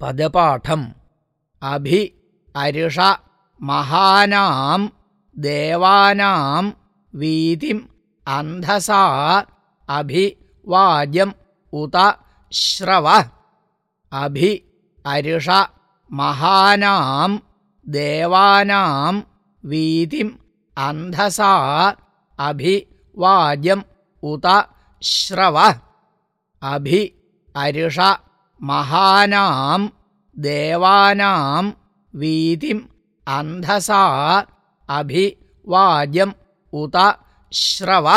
पदपाठम्। अभि अरिष महानाम् देवानाम् वीतिम् अन्धसा अभि वाजम् उत श्रव। अभि अरिष महानाम् देवानाम् वीतिम् अन्धसा अभि वाजम् उत श्रव। अभि अरिष महानाम् देवानाम् वीतिम् अन्धसा अभि वाजम् उत श्रव